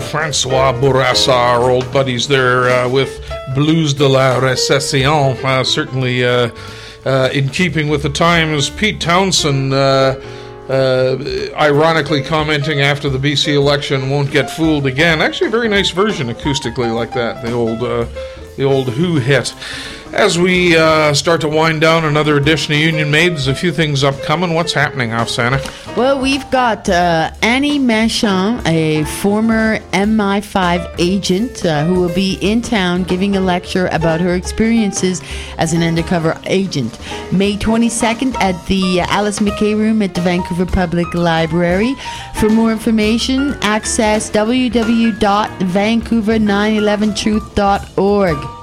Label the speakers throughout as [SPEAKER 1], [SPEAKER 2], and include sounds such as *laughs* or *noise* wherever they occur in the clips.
[SPEAKER 1] Francois Bourassa, our old buddies there uh, with Blues de la Recession, uh, certainly uh, uh, in keeping with the times. Pete Townshend, uh, ironically commenting after the BC election, won't get fooled again. Actually, a very nice version acoustically like that, the old, the old Who hit. As we uh, start to wind down another edition of Union Made, there's a few things upcoming. What's happening off Santa?
[SPEAKER 2] well, we've got uh, Annie Machon, a former MI5 agent, uh, who will be in town giving a lecture about her experiences as an undercover agent. May 22nd at the Alice MacKay Room at the Vancouver Public Library. For more information, access www.vancouver911truth.org.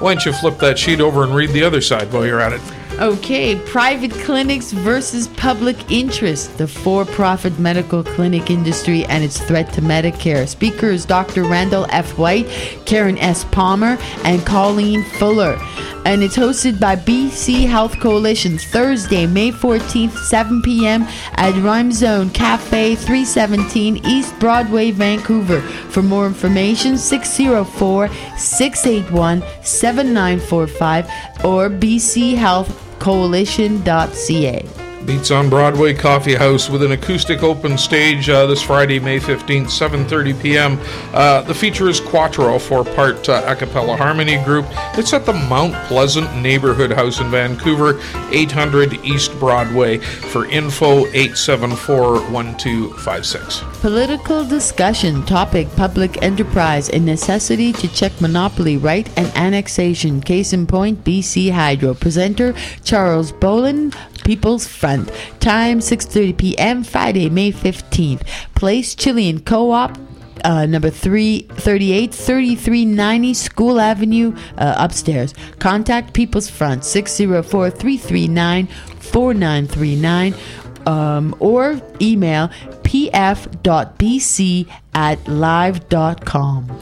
[SPEAKER 1] Why don't you flip that sheet over and read the other side while you're at it?
[SPEAKER 2] Okay, private clinics versus public interest, the for profit medical clinic industry and its threat to Medicare. Speakers Dr. Randall F. White, Karen S. Palmer, and Colleen Fuller. And it's hosted by BC Health Coalition Thursday, May 14th, 7 p.m. at Rhizome Cafe 317 East Broadway, Vancouver. For more information, 604 681 7945 or bchealthcoalition.ca.
[SPEAKER 1] Beats on Broadway Coffee House with an acoustic open stage uh, this Friday, May 15th, 7.30 p.m. Uh, the feature is Quattro, four-part uh, a cappella harmony group. It's at the Mount Pleasant Neighborhood House in Vancouver, 800 East Broadway. For info, 874-1256.
[SPEAKER 2] Political discussion topic public enterprise a necessity to check monopoly right and annexation. Case in point BC Hydro. Presenter Charles Boylan, People's Front. Time 6:30 p.m. Friday, May 15th. Place Chilean Co-op uh, number 338 3390 School Avenue uh, upstairs. Contact People's Front 604 339 4939 um, or email pf.bc at live.com.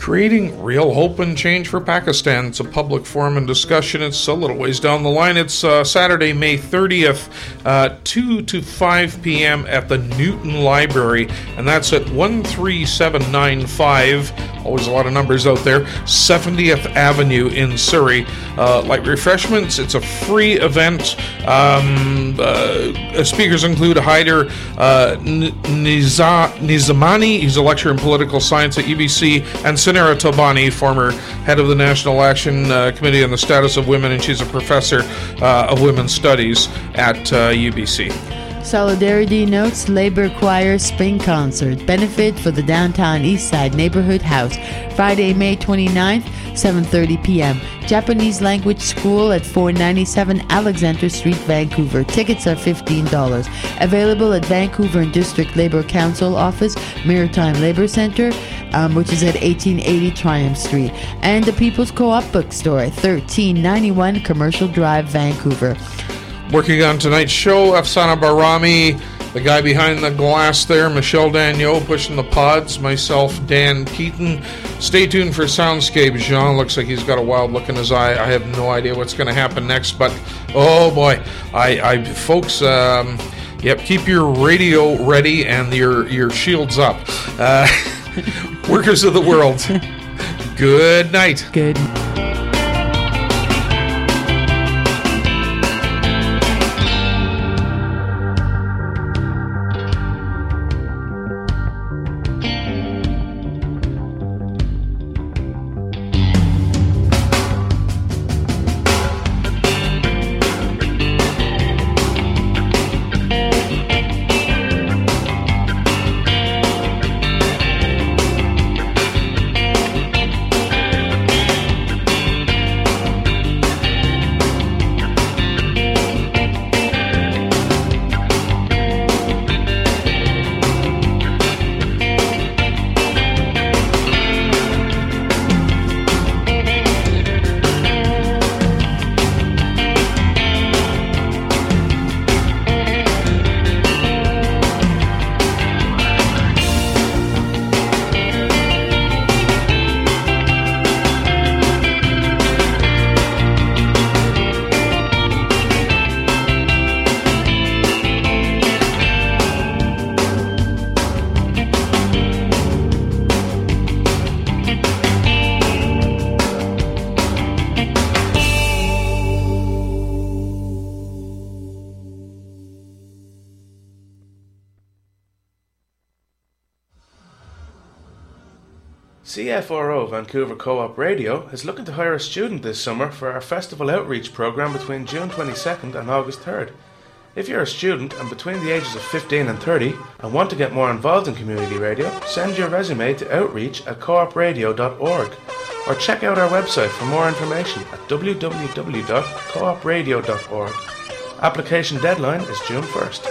[SPEAKER 1] Creating real hope and change for Pakistan. It's a public forum and discussion. It's a little ways down the line. It's uh, Saturday, May 30th, uh, 2 to 5 p.m. at the Newton Library, and that's at 13795 Always a lot of numbers out there. 70th Avenue in Surrey. Uh, light refreshments. It's a free event. Um, uh, speakers include Haider uh, Niza- Nizamani. He's a lecturer in political science at UBC, and Sunera Thobani, former head of the National Action uh, Committee on the Status of Women, and she's a professor uh, of women's studies at UBC.
[SPEAKER 2] Solidarity Notes Labor Choir Spring Concert. Benefit for the Downtown Eastside Neighborhood House. Friday, May 29th, 7.30 p.m. Japanese Language School at 497 Alexander Street, Vancouver. Tickets are $15. Available at Vancouver and District Labor Council Office, Maritime Labor Center, um, which is at 1880 Triumph Street. And the People's Co-op Bookstore at 1391 Commercial Drive, Vancouver.
[SPEAKER 1] Working on tonight's show, Afsana Barami, the guy behind the glass there, Michelle Daniel pushing the pods, myself, Dan Keaton. Stay tuned for Soundscape. Jean looks like he's got a wild look in his eye. I have no idea what's going to happen next, but oh boy, I, I folks, um, yep, keep your radio ready and your your shields up. Uh, *laughs* workers of the world. *laughs* Good night.
[SPEAKER 2] Good.
[SPEAKER 3] CFRO Vancouver Co-op Radio is looking to hire a student this summer for our festival outreach program between June 22nd and August 3rd. If you're a student and between the ages of 15 and 30 and want to get more involved in community radio, send your resume to outreach at coopradio.org or check out our website for more information at www.coopradio.org. Application deadline is June 1st.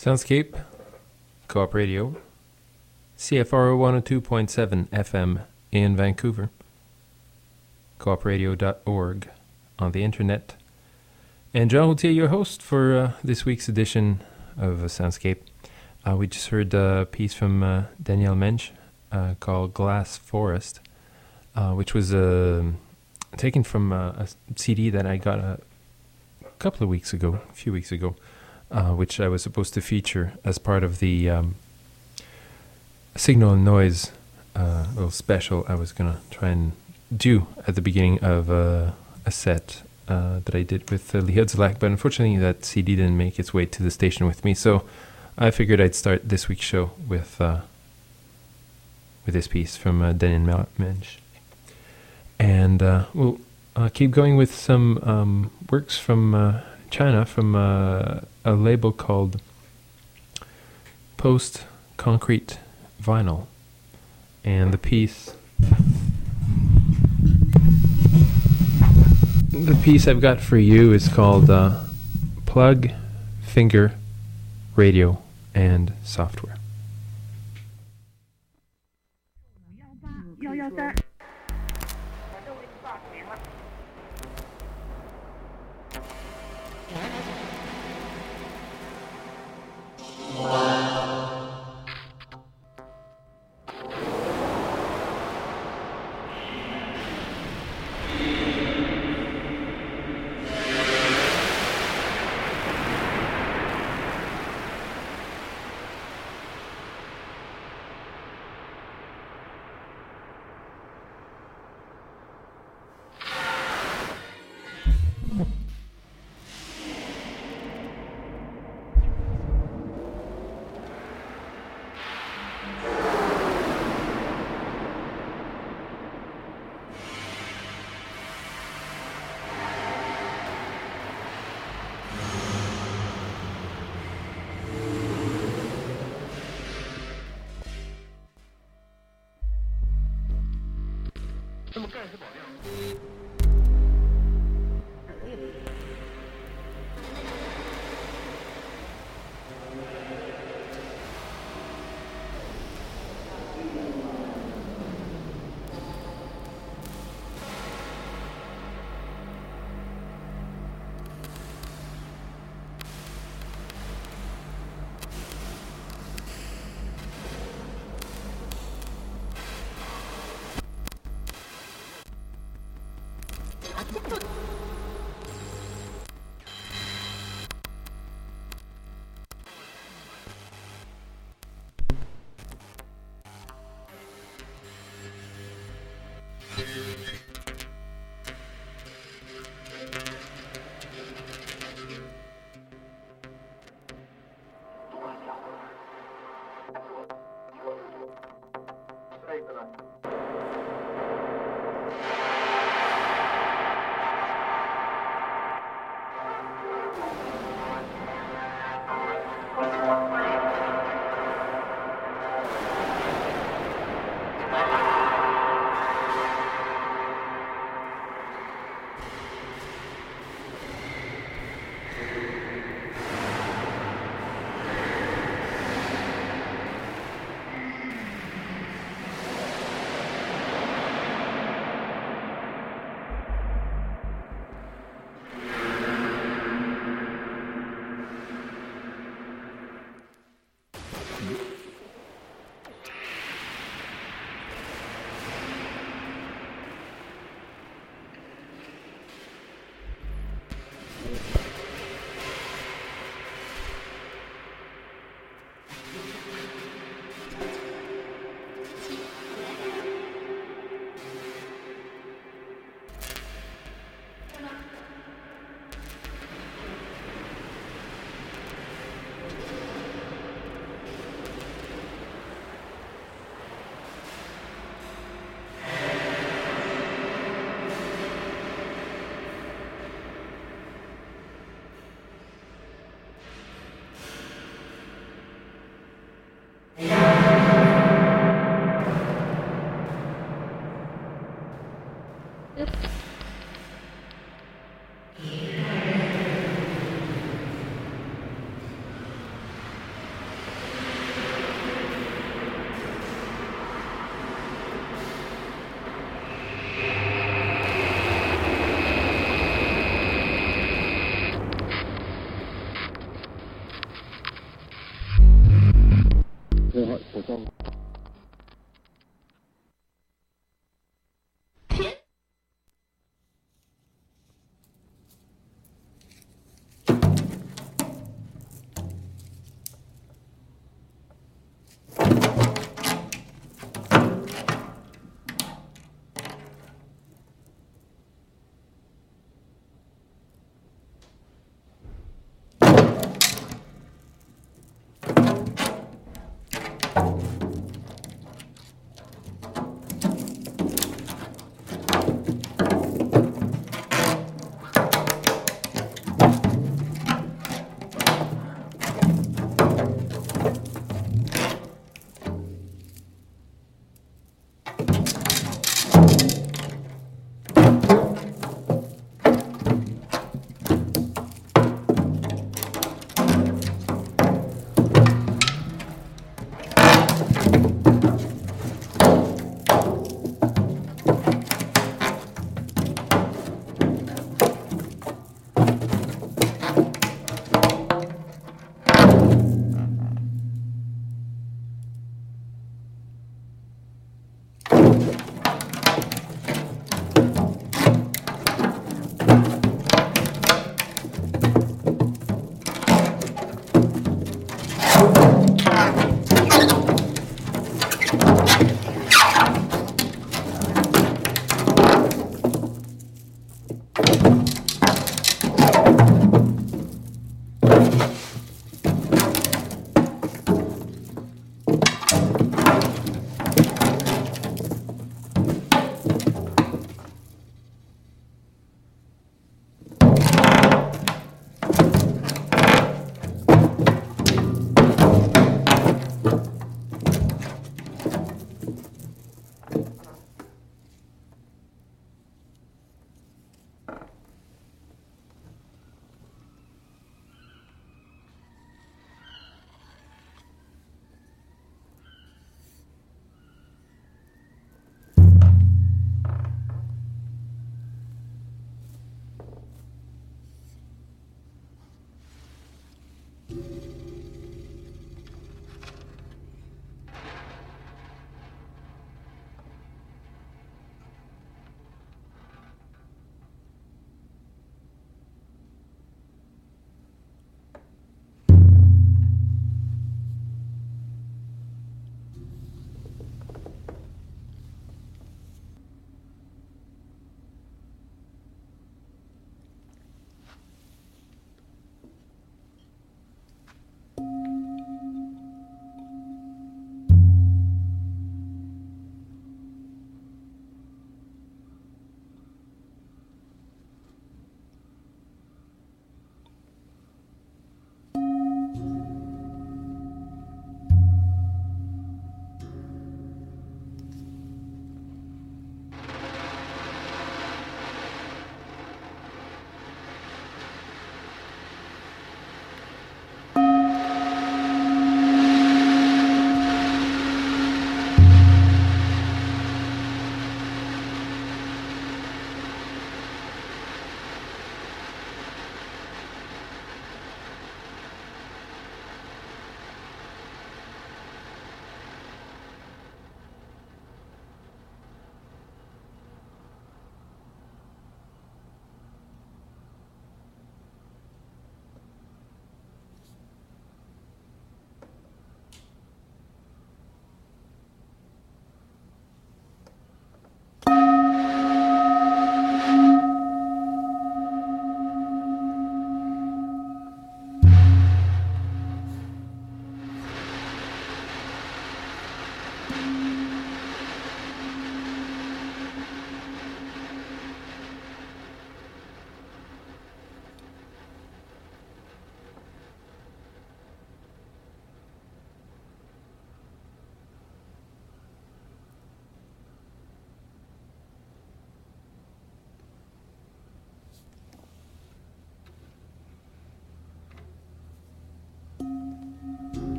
[SPEAKER 4] Soundscape, Co-op Radio, CFRO 102.7 FM in Vancouver, coopradio.org on the internet, and John Routhier, your host for uh, this week's edition of Soundscape. Uh, we just heard a piece from uh, Danielle Mensch uh, called Glass Forest, uh, which was uh, taken from uh, a CD that I got a couple of weeks ago, a few weeks ago, uh, which I was supposed to feature as part of the um, Signal and Noise uh, little special I was going to try and do at the beginning of uh, a set uh, that I did with uh, but unfortunately that CD didn't make its way to the station with me, so I figured I'd start this week's show with uh, with this piece from uh, Daniel Mensch. And uh, we'll keep going with some um, works from China from uh, a label called Post Concrete Vinyl. And the piece. The piece I've got for you is called uh, Plug, Finger, Radio, and Software.
[SPEAKER 5] Wow.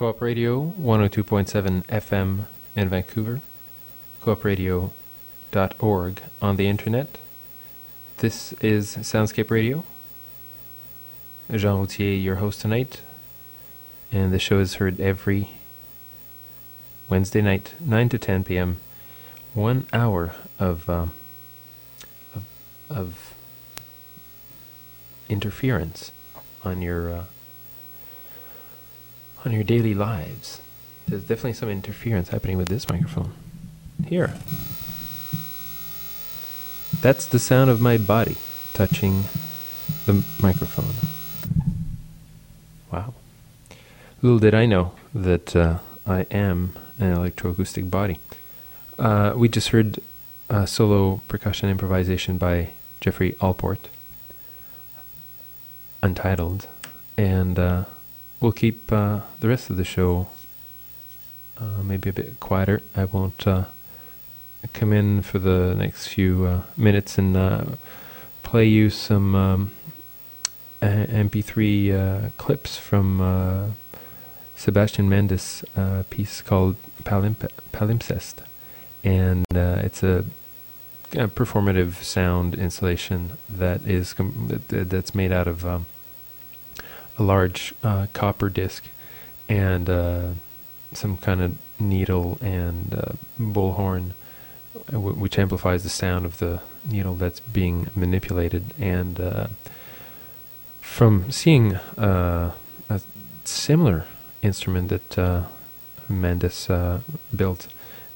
[SPEAKER 4] Co-op Radio 102.7 FM in Vancouver, coopradio.org on the internet. This is Soundscape Radio. Jean Routhier, your host tonight, and the show is heard every Wednesday night, 9 to 10 p.m. One hour of um, of, of interference on your uh, on your daily lives. There's definitely some interference happening with this microphone. Here. That's the sound of my body touching the microphone. Wow. Little did I know that uh, I am an electroacoustic body. Uh, we just heard a solo percussion improvisation by Jeffrey Allport, untitled, and uh, we'll keep uh, the rest of the show uh, maybe a bit quieter. I won't uh, come in for the next few uh, minutes and uh, play you some um, a- MP3 uh, clips from uh, Sebastian Mendes' piece called Palimp- Palimpsest. And it's a, a performative sound installation that is com- that, that's made out of um, a large copper disc and some kind of needle and uh, bullhorn, uh, w- which amplifies the sound of the needle that's being manipulated. And uh, from seeing uh, a similar instrument that uh, Mendes uh, built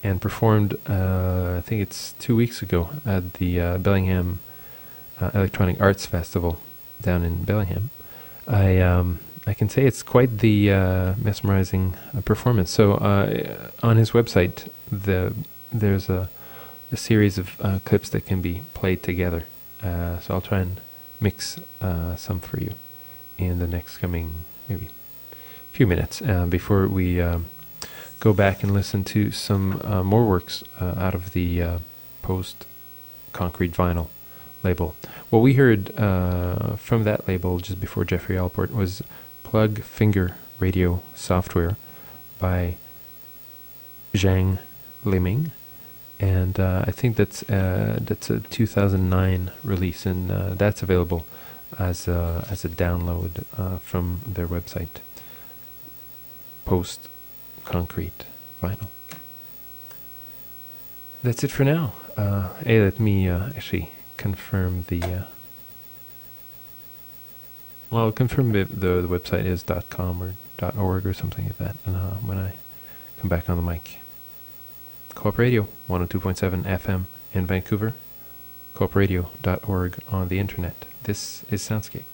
[SPEAKER 4] and performed, I think it's two weeks ago at the Bellingham Electronic Arts Festival down in Bellingham. I um, I can say it's quite the uh, mesmerizing uh, performance. So uh, on his website, the there's a, a series of uh, clips that can be played together. Uh, so I'll try and mix uh, some for you in the next coming maybe few minutes before we go back and listen to some more works out of the post concrete vinyl label. What we heard from that label just before Jeffrey Allport was Plug Finger Radio Software by Zhang Liming. And uh, I think that's uh, that's a 2009 release, and uh, that's available as a, as a download uh, from their website. Post concrete vinyl. That's it for now. Uh, hey, let me actually confirm the. Well, confirm the, the the website is .com or .org or something like that, and uh, when I come back on the mic. Co-op Radio, 102.7 FM in Vancouver, coopradio.org on the internet. This is Soundscape.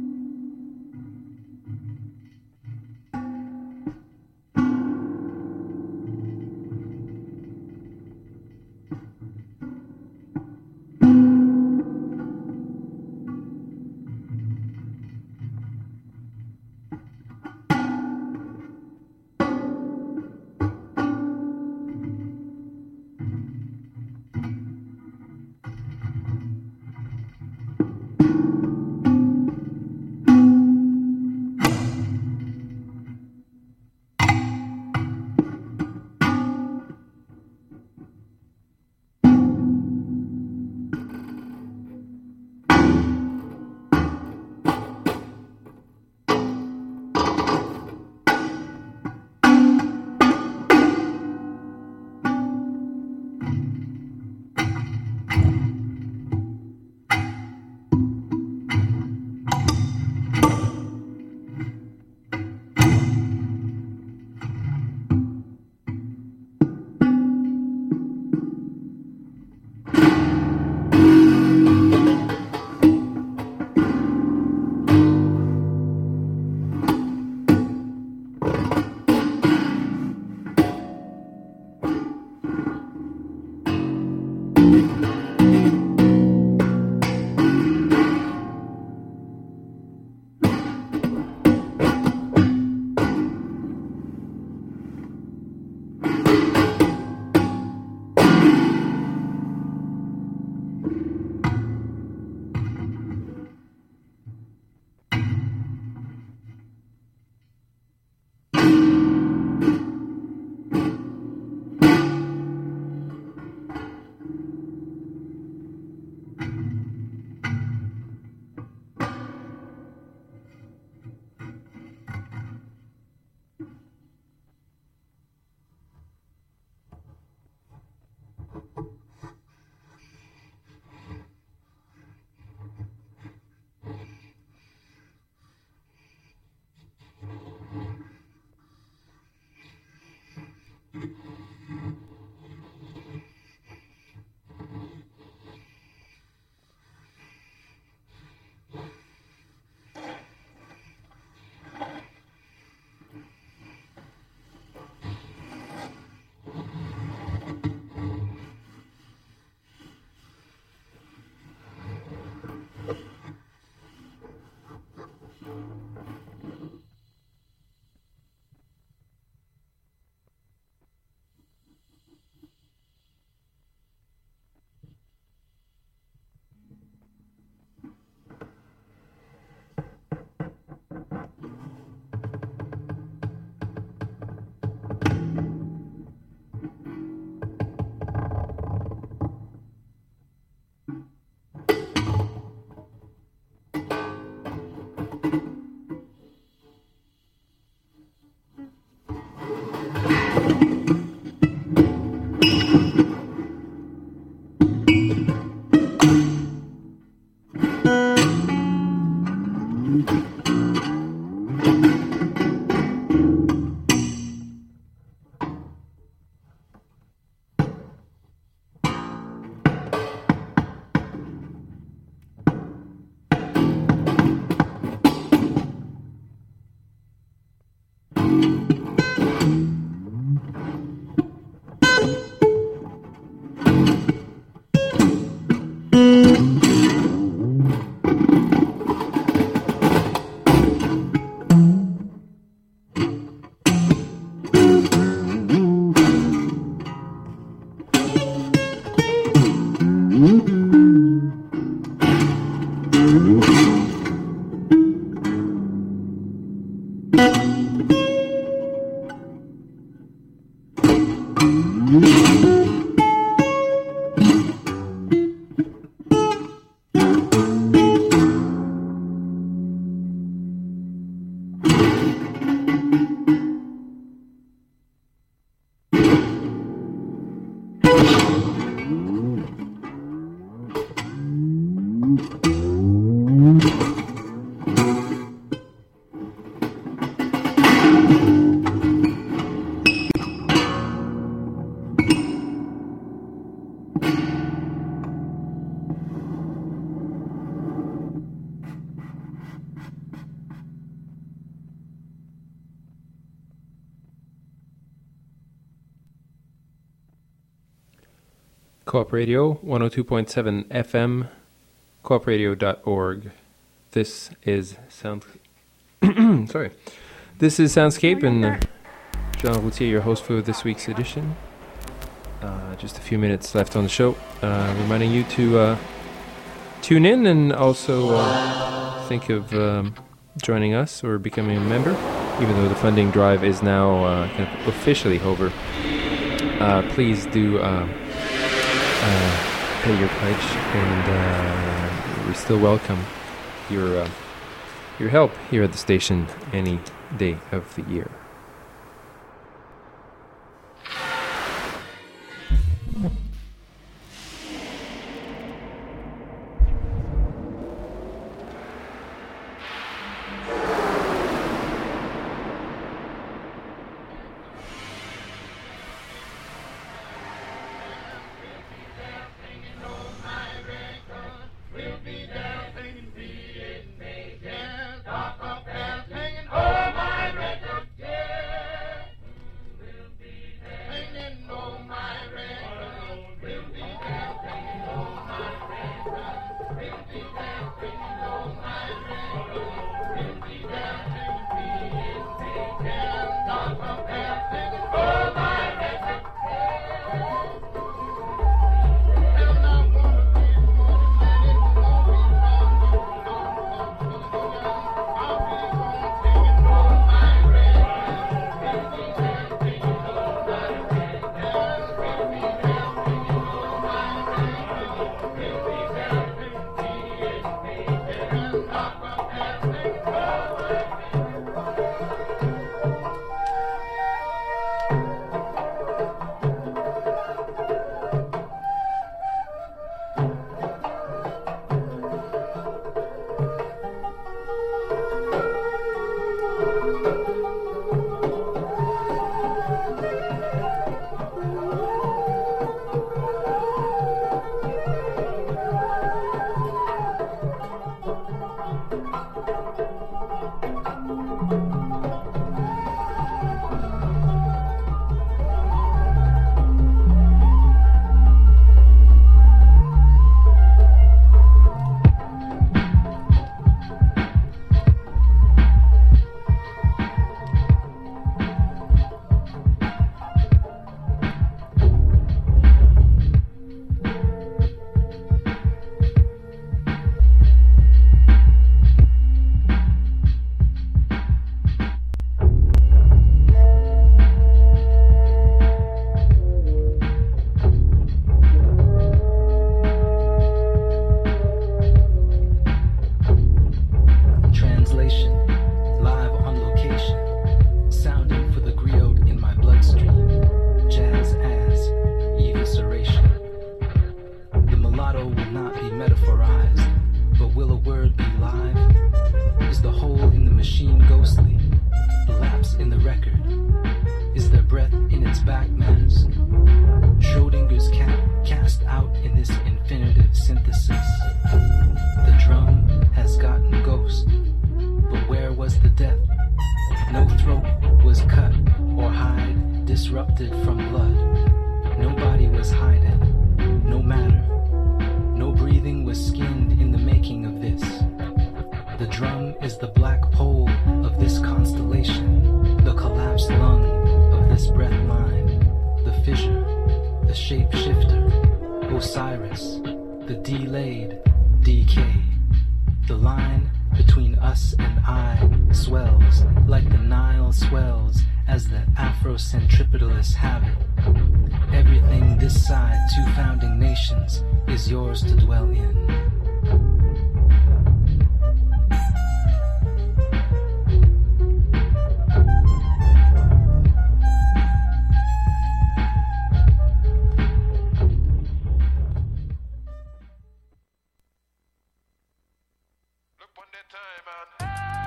[SPEAKER 6] Co-op Radio 102.7 FM, coopradio.org. This is Sound. *clears throat* Sorry, this is Soundscape, and Jean Routhier, your host for this week's edition. Uh, just a few minutes left on the show. Uh, reminding you to uh, tune in and also uh, think of um, joining us or becoming a member, even though the funding drive is now uh, kind of officially over. Uh, please do uh, pay your pledge, and uh, we still welcome your uh, your help here at the station any day of the year.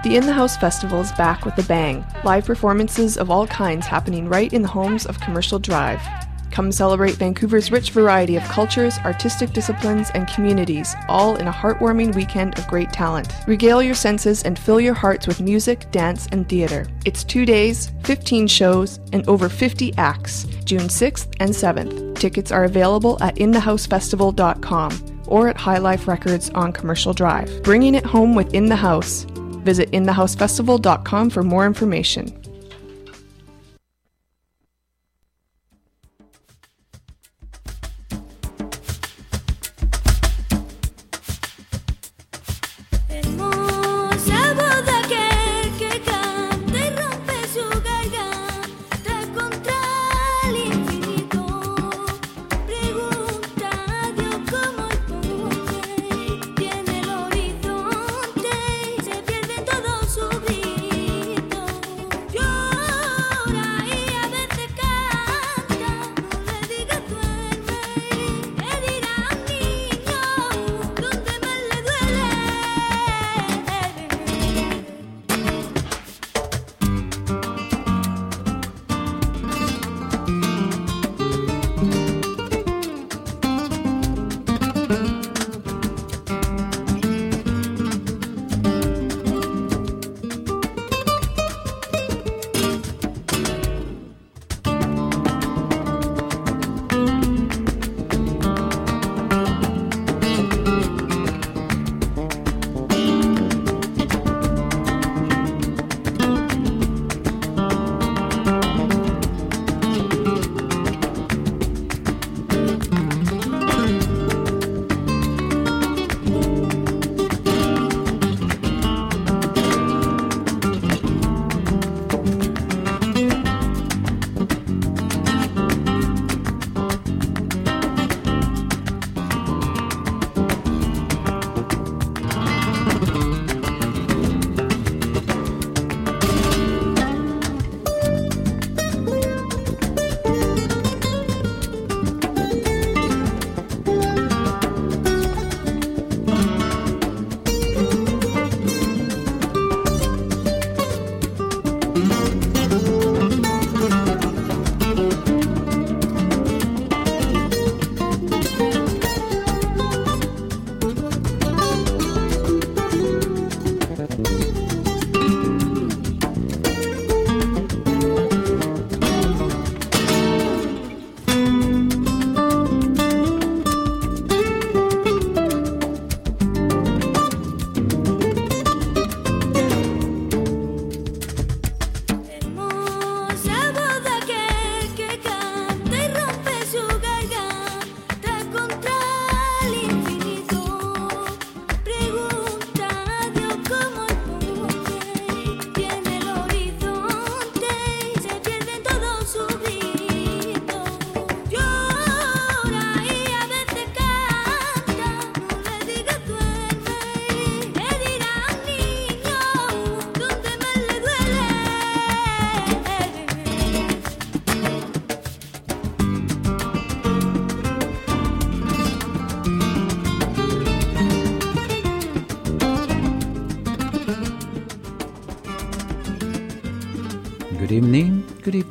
[SPEAKER 7] The In
[SPEAKER 8] the House Festival is back with a bang. Live performances of all kinds happening right in the homes of Commercial Drive. Come celebrate Vancouver's rich variety of cultures, artistic disciplines, and communities, all in a heartwarming weekend of great talent. Regale your senses and fill your hearts with music, dance, and theater. It's two days, 15 shows, and over 50 acts, June 6th and 7th.
[SPEAKER 9] tickets are available at inthehousefestival.com or at High Life Records on Commercial Drive. Bringing it home with In the House. Visit inthehousefestival.com for more information.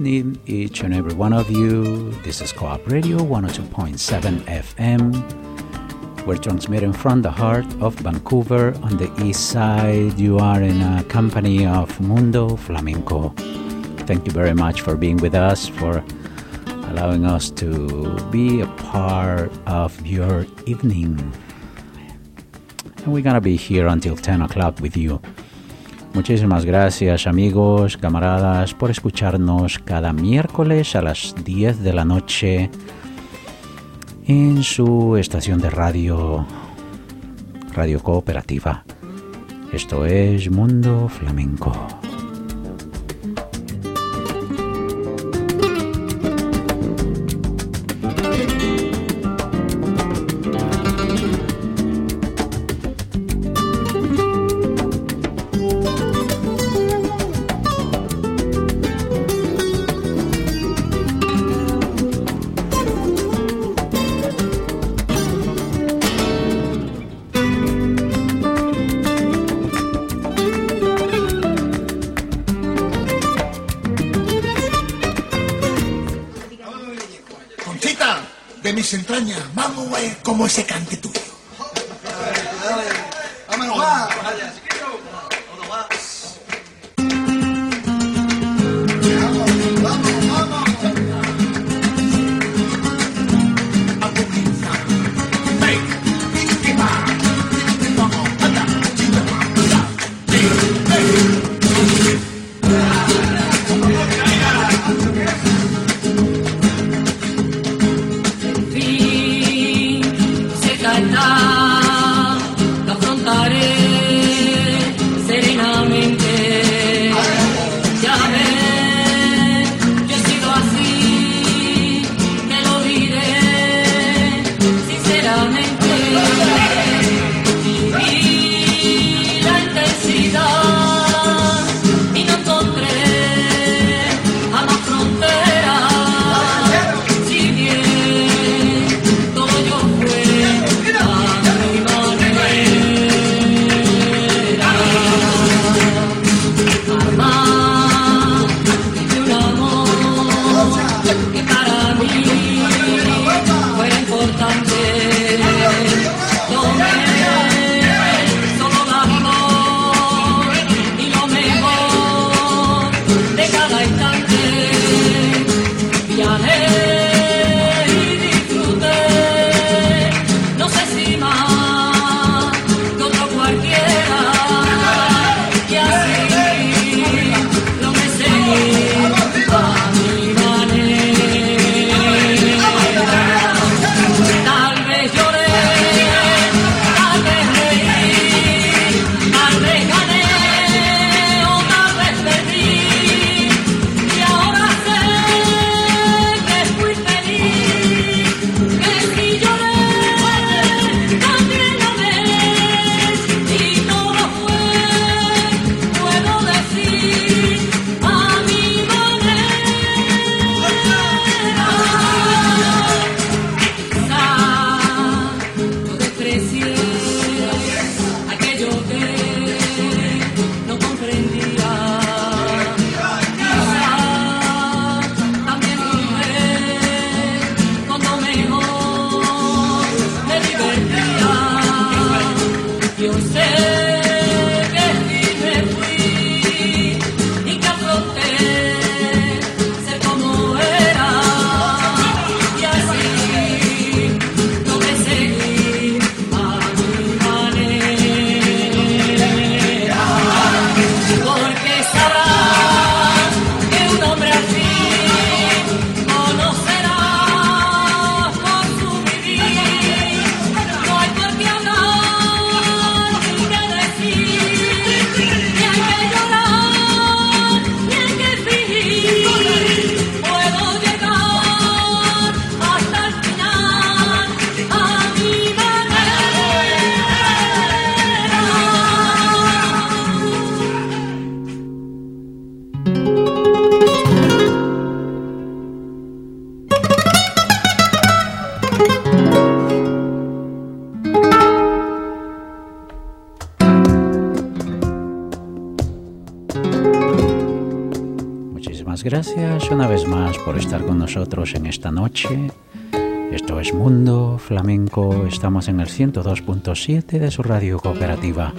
[SPEAKER 10] Evening, each and every one of you. This is Co-op Radio 102.7 FM. We're transmitting from the heart of Vancouver on the east side. You are in a company of Mundo Flamenco. Thank you very much for being with us, for allowing us to be a part of your evening. And we're gonna be here until 10 o'clock with you. Muchísimas gracias amigos, camaradas, por escucharnos cada miércoles a las 10 de la noche en su estación de radio, Radio Cooperativa. Esto es Mundo Flamenco.
[SPEAKER 11] como ese cante tuyo.
[SPEAKER 10] Por estar con nosotros en esta noche. Esto es Mundo Flamenco. Estamos en el 102.7 de su radio cooperativa,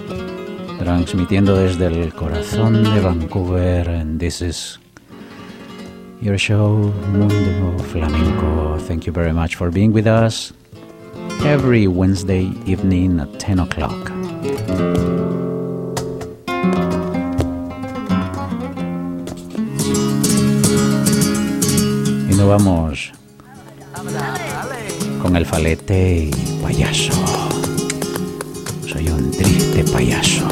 [SPEAKER 10] transmitiendo desde el corazón de Vancouver. This is your show, Mundo Flamenco. Thank you very much for being with us every Wednesday evening at 10 o'clock. Nos vamos con el falete y payaso. Soy un triste payaso.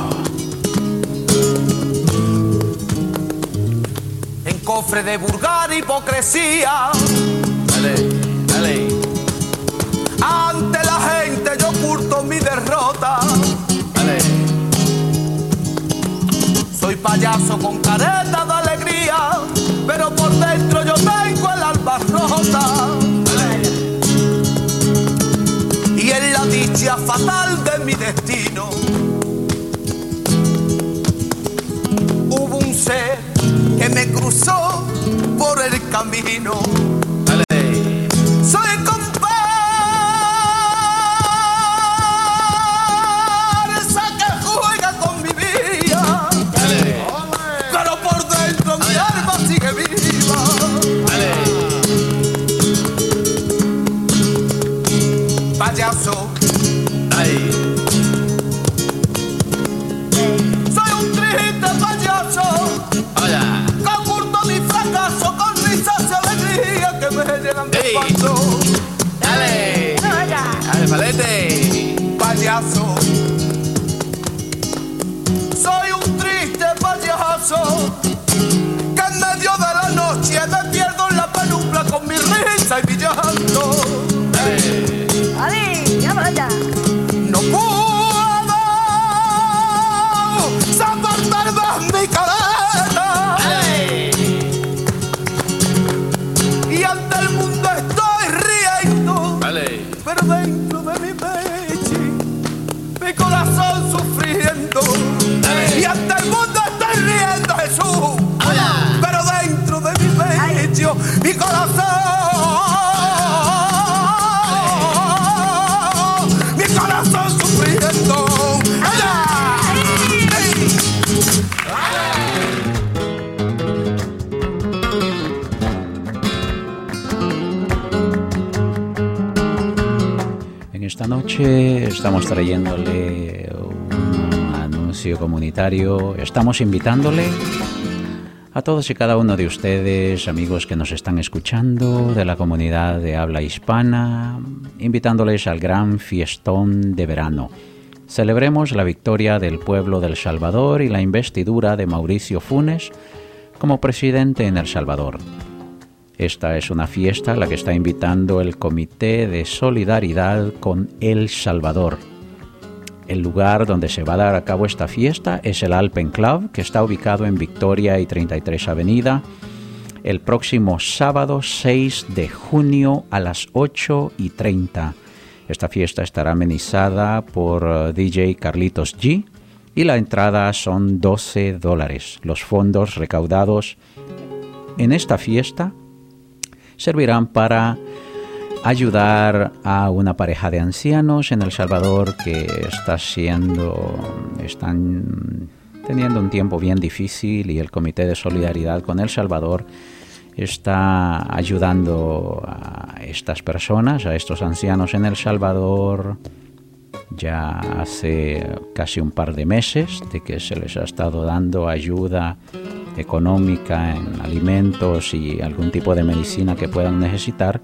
[SPEAKER 12] en cofre de vulgar hipocresía. Dale, dale. Ante la gente yo oculto mi derrota. Dale. Soy payaso con careta de por el camino. No
[SPEAKER 10] trayéndole un anuncio comunitario. Estamos invitándole a todos y cada uno de ustedes, amigos que nos están escuchando de la comunidad de habla hispana, invitándoles al gran fiestón de verano. Celebremos la victoria del pueblo del Salvador y la investidura de Mauricio Funes como presidente en El Salvador. Esta es una fiesta a la que está invitando el Comité de Solidaridad con El Salvador. El lugar donde se va a dar a cabo esta fiesta es el Alpen Club, que está ubicado en Victoria y 33 Avenida, el próximo sábado 6 de junio a las 8 y 30. Esta fiesta estará amenizada por eh, DJ Carlitos G y la entrada son 12 dólares. Los fondos recaudados en esta fiesta servirán para ayudar a una pareja de ancianos en El Salvador que está siendo están teniendo un tiempo bien difícil y el Comité de Solidaridad con El Salvador está ayudando a estas personas, a estos ancianos en El Salvador ya hace casi un par de meses de que se les ha estado dando ayuda económica en alimentos y algún tipo de medicina que puedan necesitar.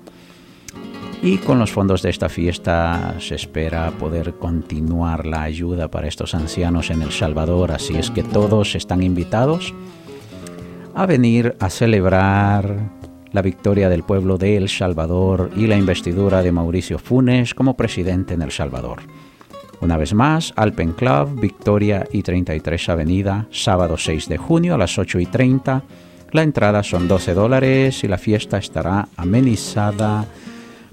[SPEAKER 10] Y con los fondos de esta fiesta se espera poder continuar la ayuda para estos ancianos en El Salvador, así es que todos están invitados a venir a celebrar la victoria del pueblo de El Salvador y la investidura de Mauricio Funes como presidente en El Salvador. Una vez más, Alpen Club, Victoria y 33 Avenida, sábado 6 de junio a las 8 y 30. La entrada son 12 dólares y la fiesta estará amenizada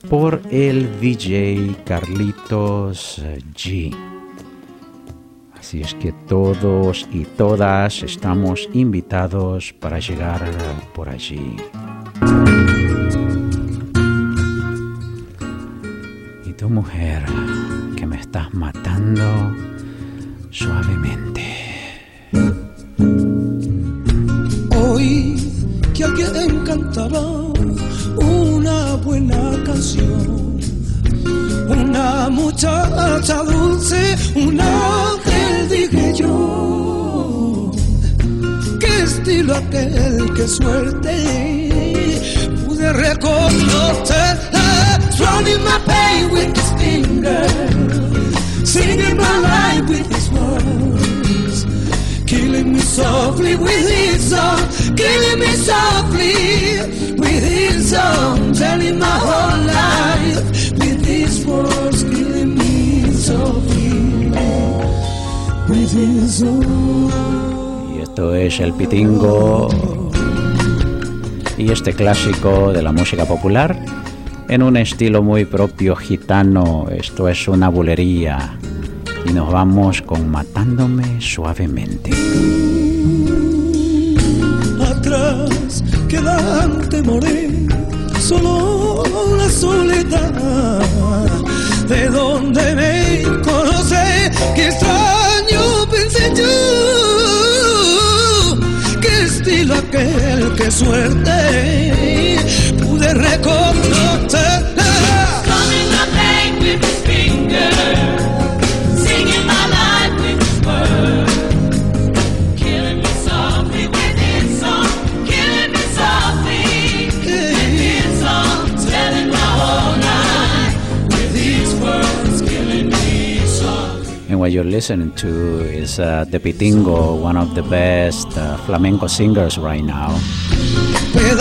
[SPEAKER 10] por el DJ Carlitos G. Así es que todos y todas estamos invitados para llegar por allí. Y tu mujer, que me estás matando suavemente.
[SPEAKER 13] Oí que alguien cantaba una buena Una muchacha dulce, un ángel dije yo. Qué estilo aquel, qué suerte. Pude reconocerla. Running my pain with his finger. Singing my life with. Killing me softly with his song, killing me softly with his song, telling my whole life with his words, killing me softly with his song.
[SPEAKER 10] Y esto es el pitingo. Y este clásico de la música popular en un estilo muy propio gitano. Esto es una bulería y nos vamos con Matándome suavemente.
[SPEAKER 13] Atrás quedante moré, solo la soledad. De donde me conoce, qué extraño pensé yo. Qué estilo aquel, qué suerte, pude reconocerla.
[SPEAKER 14] Coming my pain with his finger,
[SPEAKER 10] what you're listening to is uh, the Pitingo, one of the best uh, flamenco singers right now.
[SPEAKER 13] De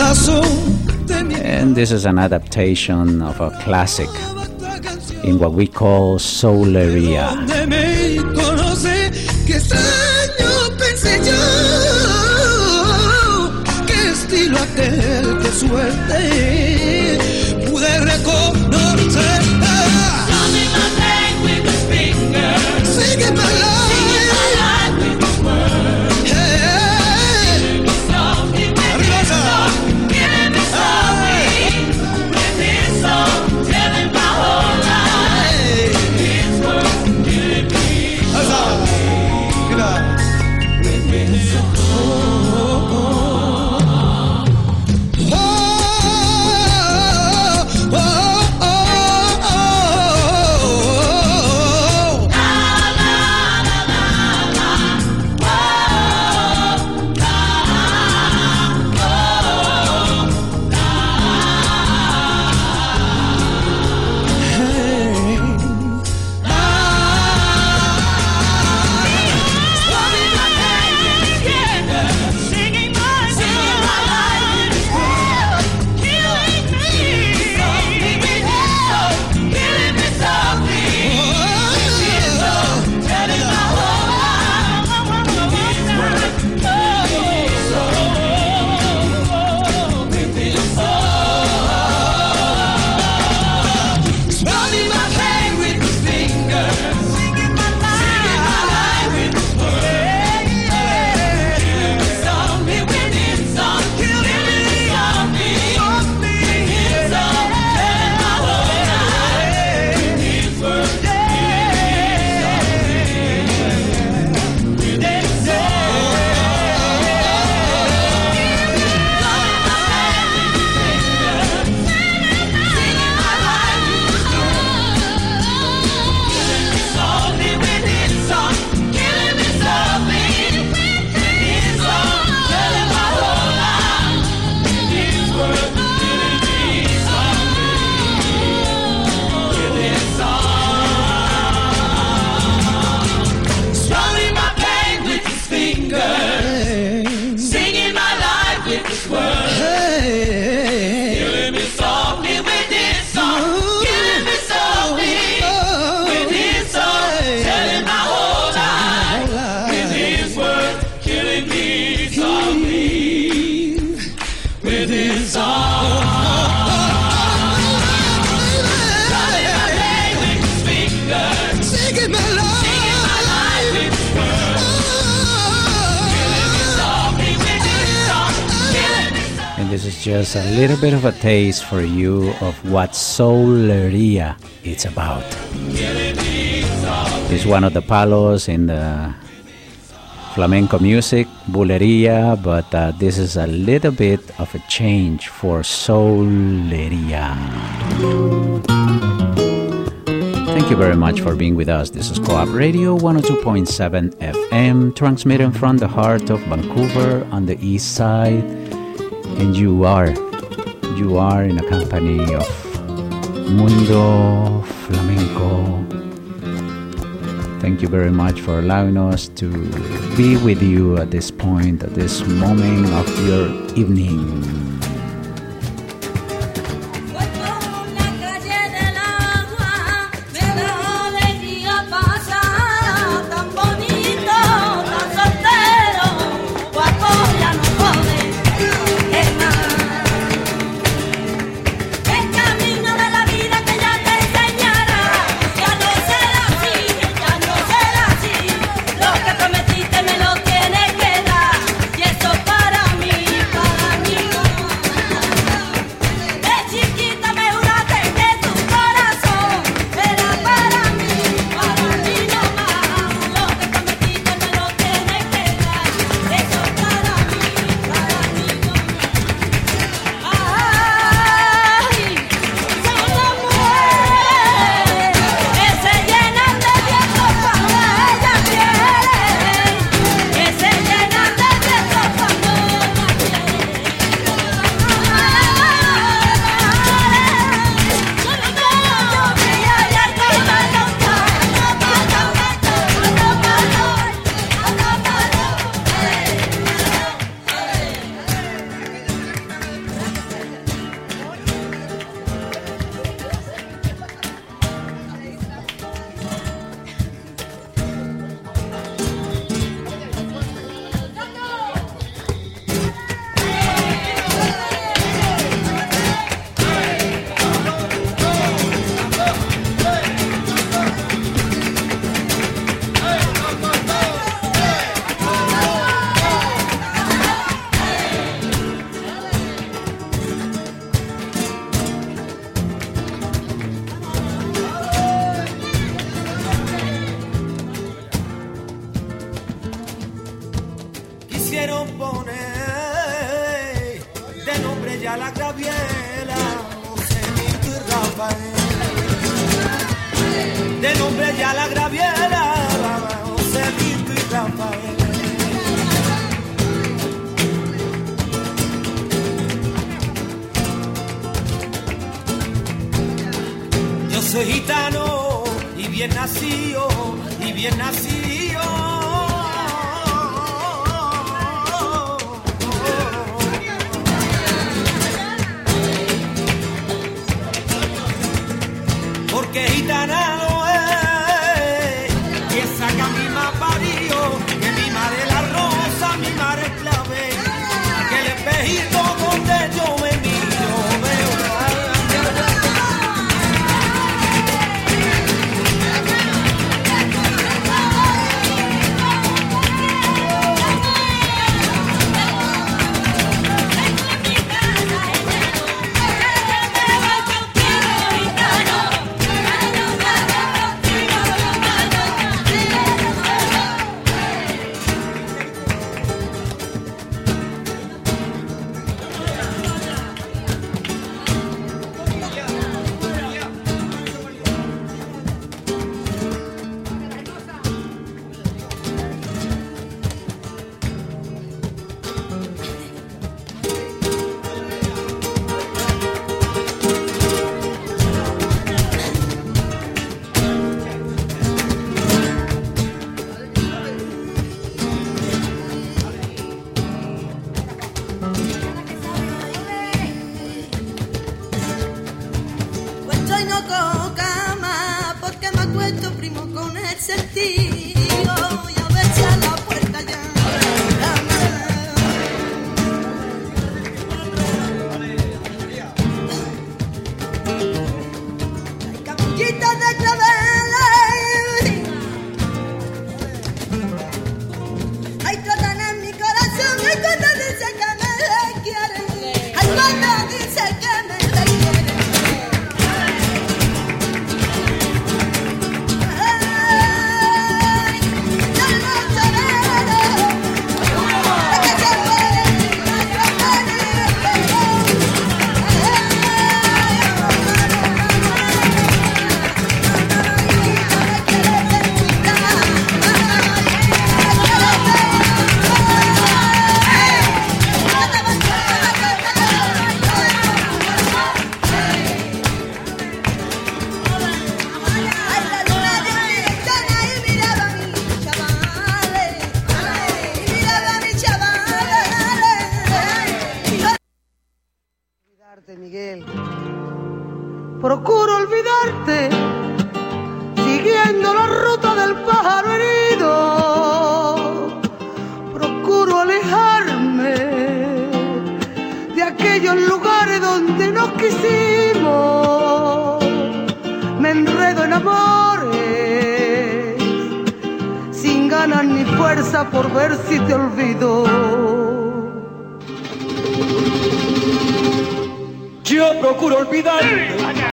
[SPEAKER 10] And this is an adaptation of a classic in what we call Souleria.
[SPEAKER 9] little bit of a taste for you of what soulería is about. It's one of the palos in the flamenco music, bulería, but uh, this is a little bit of a change for soulería. Thank you very much for being with us. This is Co-op Radio 102.7 FM, transmitting from the heart of Vancouver on the east side and you are you are in a company of Mundo Flamenco. Thank you very much for allowing us to be with you at this point, at this moment of your evening.